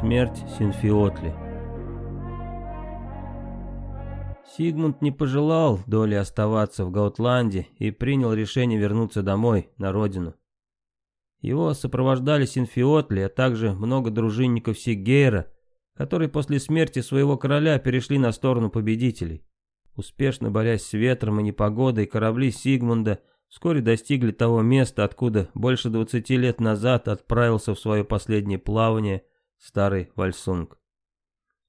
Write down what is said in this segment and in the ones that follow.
Смерть Синфиотли. Сигмунд не пожелал долее оставаться в Гаутланде и принял решение вернуться домой, на родину. Его сопровождали Синфиотли, а также много дружинников Сигейра, которые после смерти своего короля перешли на сторону победителей. Успешно борясь с ветром и непогодой, корабли Сигмунда вскоре достигли того места, откуда больше 20 лет назад отправился в свое последнее плавание старый Вальсунг.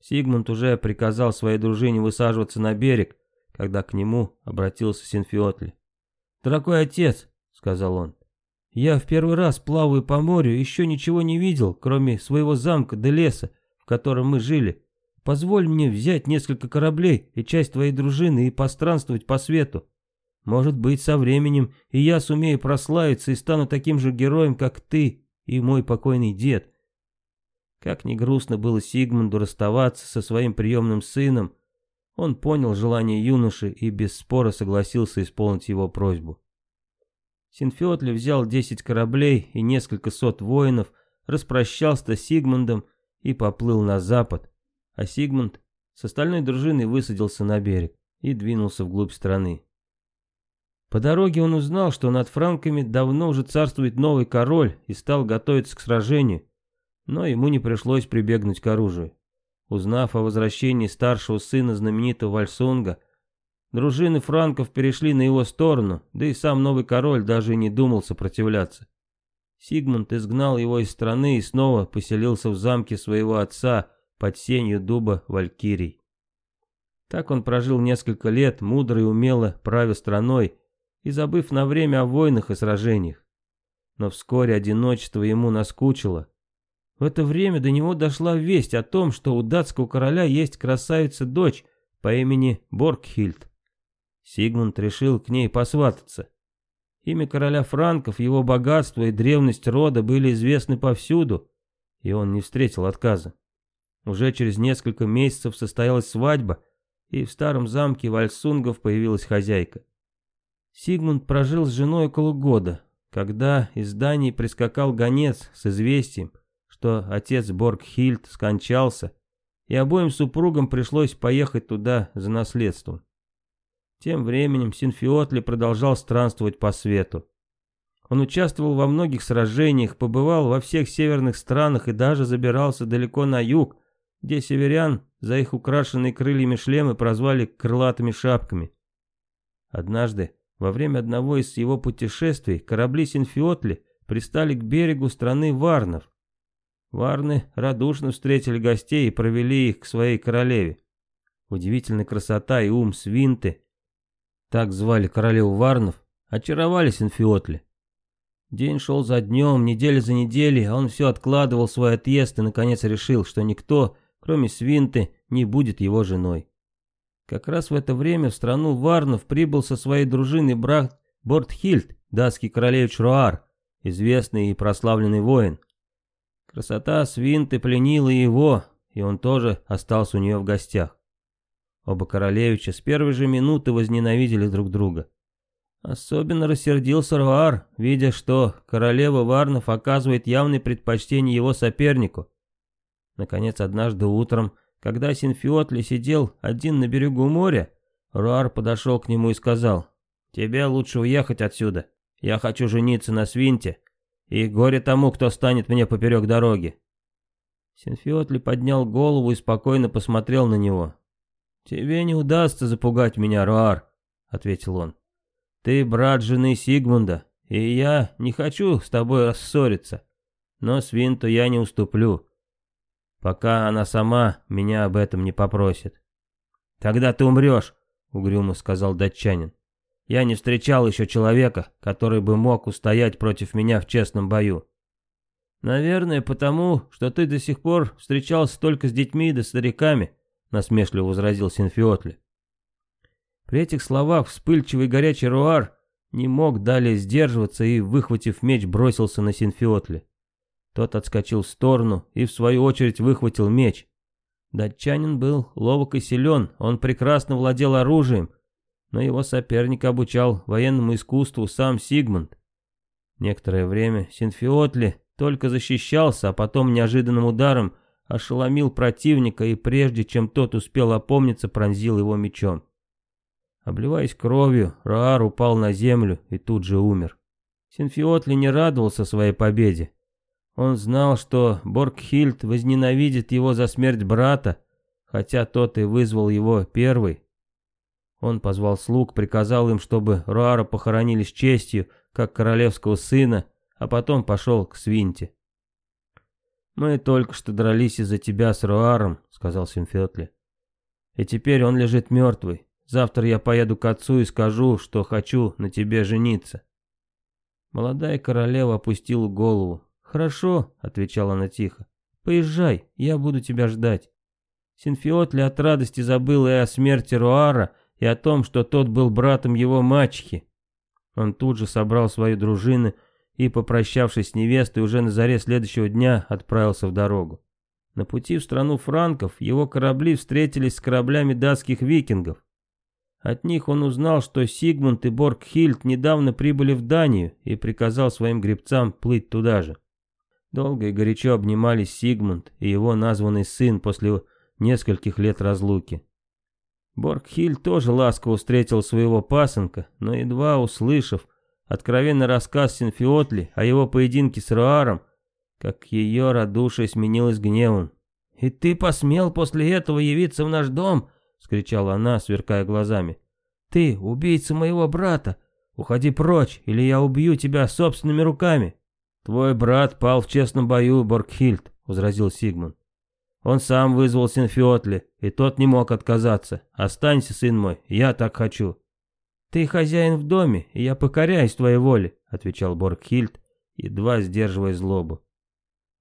Сигмунд уже приказал своей дружине высаживаться на берег, когда к нему обратился Синфиотли. «Дорогой отец», — сказал он, — «я в первый раз плаваю по морю, еще ничего не видел, кроме своего замка да леса, в котором мы жили. Позволь мне взять несколько кораблей и часть твоей дружины и постранствовать по свету. Может быть, со временем и я сумею прославиться и стану таким же героем, как ты и мой покойный дед. Как ни грустно было Сигмунду расставаться со своим приемным сыном, он понял желание юноши и без спора согласился исполнить его просьбу. Синфиотли взял десять кораблей и несколько сот воинов, распрощался с Сигмундом и поплыл на запад, а Сигмунд с остальной дружиной высадился на берег и двинулся вглубь страны. По дороге он узнал, что над франками давно уже царствует новый король и стал готовиться к сражению, но ему не пришлось прибегнуть к оружию. Узнав о возвращении старшего сына знаменитого Вальсунга, дружины франков перешли на его сторону, да и сам новый король даже и не думал сопротивляться. Сигмунд изгнал его из страны и снова поселился в замке своего отца под сенью дуба Валькирий. Так он прожил несколько лет, мудро и умело правя страной и забыв на время о войнах и сражениях. Но вскоре одиночество ему наскучило, в это время до него дошла весть о том, что у датского короля есть красавица-дочь по имени Боргхильд. Сигмунд решил к ней посвататься. Имя короля франков, его богатство и древность рода были известны повсюду, и он не встретил отказа. Уже через несколько месяцев состоялась свадьба, и в старом замке Вальсунгов появилась хозяйка. Сигмунд прожил с женой около года, когда из Дании прискакал гонец с известием, что отец Боргхильд скончался, и обоим супругам пришлось поехать туда за наследством. Тем временем Синфиотли продолжал странствовать по свету. Он участвовал во многих сражениях, побывал во всех северных странах и даже забирался далеко на юг, где северян за их украшенные крыльями шлемы прозвали крылатыми шапками. Однажды, во время одного из его путешествий, корабли Синфиотли пристали к берегу страны Варнов, Варны радушно встретили гостей и провели их к своей королеве. Удивительная красота и ум Свинты, так звали королеву Варнов, очаровали Синфиотли. День шел за днем, неделя за неделей, а он все откладывал свой отъезд и наконец решил, что никто, кроме Свинты, не будет его женой. Как раз в это время в страну Варнов прибыл со своей дружиной брат Бортхильд, датский королевич Руар, известный и прославленный воин. Красота свинты пленила его, и он тоже остался у нее в гостях. Оба королевича с первой же минуты возненавидели друг друга. Особенно рассердился Руар, видя, что королева Варнов оказывает явное предпочтение его сопернику. Наконец, однажды утром, когда Синфиотли сидел один на берегу моря, Руар подошел к нему и сказал, «Тебе лучше уехать отсюда. Я хочу жениться на свинте, и горе тому, кто станет мне поперек дороги. Синфиотли поднял голову и спокойно посмотрел на него. «Тебе не удастся запугать меня, Руар», — ответил он. «Ты брат жены Сигмунда, и я не хочу с тобой рассориться, но Свинту я не уступлю, пока она сама меня об этом не попросит». «Тогда ты умрешь», — угрюмо сказал датчанин. Я не встречал еще человека, который бы мог устоять против меня в честном бою. Наверное, потому, что ты до сих пор встречался только с детьми да стариками, насмешливо возразил Синфиотли. При этих словах вспыльчивый горячий Руар не мог далее сдерживаться и, выхватив меч, бросился на Синфиотли. Тот отскочил в сторону и, в свою очередь, выхватил меч. Датчанин был ловок и силен, он прекрасно владел оружием, но его соперника обучал военному искусству сам Сигмунд. Некоторое время Синфиотли только защищался, а потом неожиданным ударом ошеломил противника и прежде чем тот успел опомниться, пронзил его мечом. Обливаясь кровью, Роар упал на землю и тут же умер. Синфиотли не радовался своей победе. Он знал, что Боргхильд возненавидит его за смерть брата, хотя тот и вызвал его первый. Он позвал слуг, приказал им, чтобы Руара похоронили с честью, как королевского сына, а потом пошел к Свинте. «Мы только что дрались из-за тебя с Руаром», — сказал Симфетли. «И теперь он лежит мертвый. Завтра я поеду к отцу и скажу, что хочу на тебе жениться». Молодая королева опустила голову. «Хорошо», — отвечала она тихо. «Поезжай, я буду тебя ждать». Синфиотли от радости забыл и о смерти Руара, и о том, что тот был братом его мачехи. Он тут же собрал свою дружину и, попрощавшись с невестой, уже на заре следующего дня отправился в дорогу. На пути в страну франков его корабли встретились с кораблями датских викингов. От них он узнал, что Сигмунд и Боргхильд недавно прибыли в Данию и приказал своим гребцам плыть туда же. Долго и горячо обнимались Сигмунд и его названный сын после нескольких лет разлуки. Боргхиль тоже ласково встретил своего пасынка, но едва услышав откровенный рассказ Синфиотли о его поединке с Руаром, как ее радушие сменилось гневом. «И ты посмел после этого явиться в наш дом?» — скричала она, сверкая глазами. «Ты, убийца моего брата! Уходи прочь, или я убью тебя собственными руками!» «Твой брат пал в честном бою, Боргхильд», — возразил Сигмунд. Он сам вызвал Синфиотли, и тот не мог отказаться. «Останься, сын мой, я так хочу». «Ты хозяин в доме, и я покоряюсь твоей воле», — отвечал Боргхильд, едва сдерживая злобу.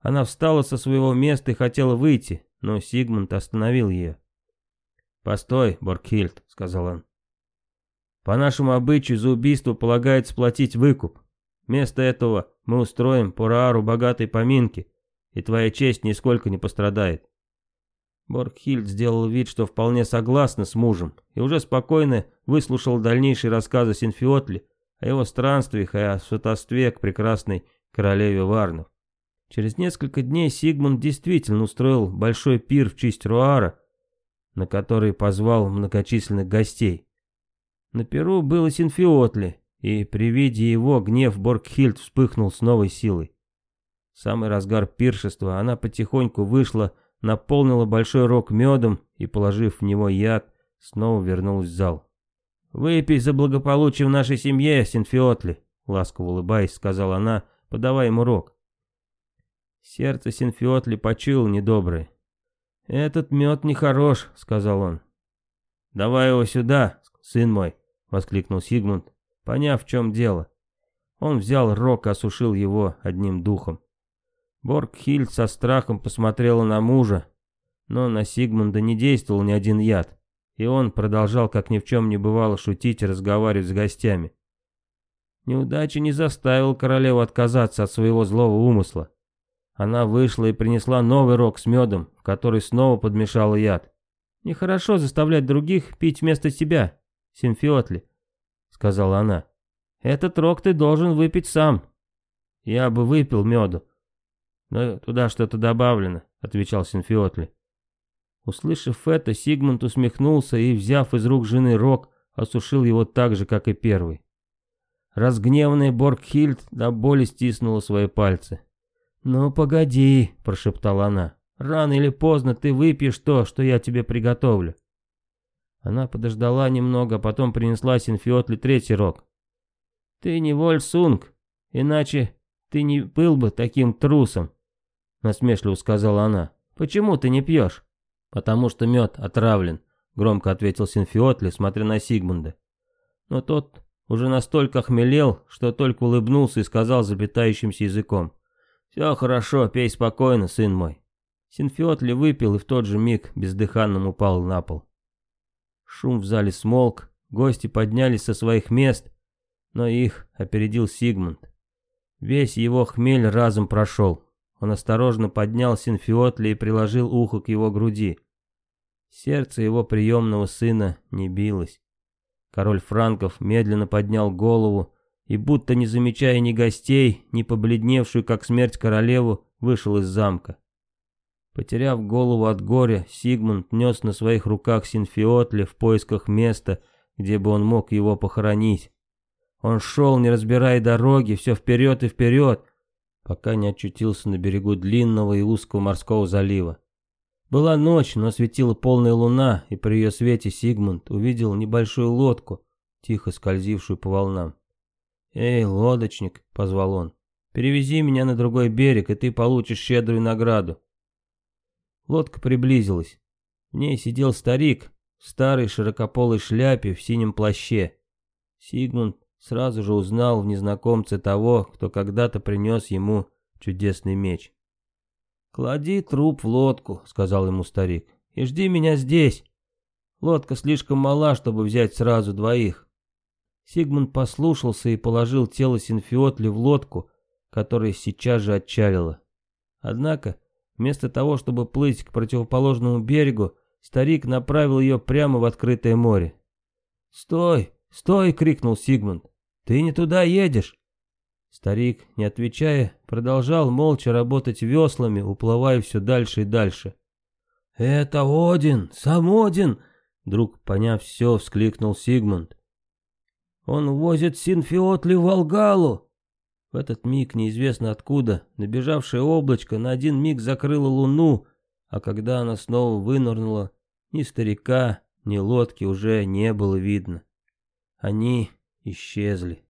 Она встала со своего места и хотела выйти, но Сигмунд остановил ее. «Постой, Боргхильд», — сказал он. «По нашему обычаю за убийство полагается платить выкуп. Вместо этого мы устроим по Раару богатые поминки, и твоя честь нисколько не пострадает. Боргхильд сделал вид, что вполне согласна с мужем, и уже спокойно выслушал дальнейшие рассказы Синфиотли о его странствиях и о сватовстве к прекрасной королеве Варнов. Через несколько дней Сигмунд действительно устроил большой пир в честь Руара, на который позвал многочисленных гостей. На пиру был и Синфиотли, и при виде его гнев Боргхильд вспыхнул с новой силой. Самый разгар пиршества она потихоньку вышла наполнила большой рог медом и, положив в него яд, снова вернулась в зал. «Выпей за благополучие в нашей семье, Синфиотли», — ласково улыбаясь, сказала она, подавая ему рог. Сердце Синфиотли почуял недоброе. «Этот мед нехорош», — сказал он. «Давай его сюда, сын мой», — воскликнул Сигмунд, поняв, в чем дело. Он взял рог и осушил его одним духом. Боргхильд со страхом посмотрела на мужа, но на Сигмунда не действовал ни один яд, и он продолжал, как ни в чем не бывало, шутить и разговаривать с гостями. Неудача не заставила королеву отказаться от своего злого умысла. Она вышла и принесла новый рог с медом, в который снова подмешала яд. «Нехорошо заставлять других пить вместо себя, Симфиотли», — сказала она. «Этот рог ты должен выпить сам». «Я бы выпил меду, «Но туда что-то добавлено», — отвечал Синфиотли. Услышав это, Сигмунд усмехнулся и, взяв из рук жены рог, осушил его так же, как и первый. Разгневанный Боргхильд до боли стиснула свои пальцы. «Ну, погоди», — прошептала она, — «рано или поздно ты выпьешь то, что я тебе приготовлю». Она подождала немного, а потом принесла Синфиотли третий рог. «Ты не Вольсунг, иначе ты не был бы таким трусом», — насмешливо сказала она. «Почему ты не пьешь?» «Потому что мед отравлен», — громко ответил Синфиотли, смотря на Сигмунда. Но тот уже настолько охмелел, что только улыбнулся и сказал заплетающимся языком. «Все хорошо, пей спокойно, сын мой». Синфиотли выпил и в тот же миг бездыханным упал на пол. Шум в зале смолк, гости поднялись со своих мест, но их опередил Сигмунд. Весь его хмель разом прошел. Он осторожно поднял Синфиотли и приложил ухо к его груди. Сердце его приемного сына не билось. Король Франков медленно поднял голову и, будто не замечая ни гостей, ни побледневшую, как смерть королеву, вышел из замка. Потеряв голову от горя, Сигмунд нес на своих руках Синфиотли в поисках места, где бы он мог его похоронить. Он шел, не разбирая дороги, все вперед и вперед, пока не очутился на берегу длинного и узкого морского залива. Была ночь, но светила полная луна, и при ее свете Сигмунд увидел небольшую лодку, тихо скользившую по волнам. «Эй, лодочник!» — позвал он. «Перевези меня на другой берег, и ты получишь щедрую награду». Лодка приблизилась. В ней сидел старик в старой широкополой шляпе в синем плаще. Сигмунд сразу же узнал в незнакомце того, кто когда-то принес ему чудесный меч. «Клади труп в лодку», — сказал ему старик, — «и жди меня здесь. Лодка слишком мала, чтобы взять сразу двоих». Сигмунд послушался и положил тело Синфиотли в лодку, которая сейчас же отчалила. Однако, вместо того, чтобы плыть к противоположному берегу, старик направил ее прямо в открытое море. «Стой! Стой!» — крикнул Сигмунд. «Ты не туда едешь!» Старик, не отвечая, продолжал молча работать веслами, уплывая все дальше и дальше. «Это Один! Сам Один!» Вдруг, поняв все, вскликнул Сигмунд. «Он возит Синфиотли в Волгалу!» В этот миг, неизвестно откуда, набежавшее облачко на один миг закрыло луну, а когда она снова вынырнула, ни старика, ни лодки уже не было видно. Они исчезли.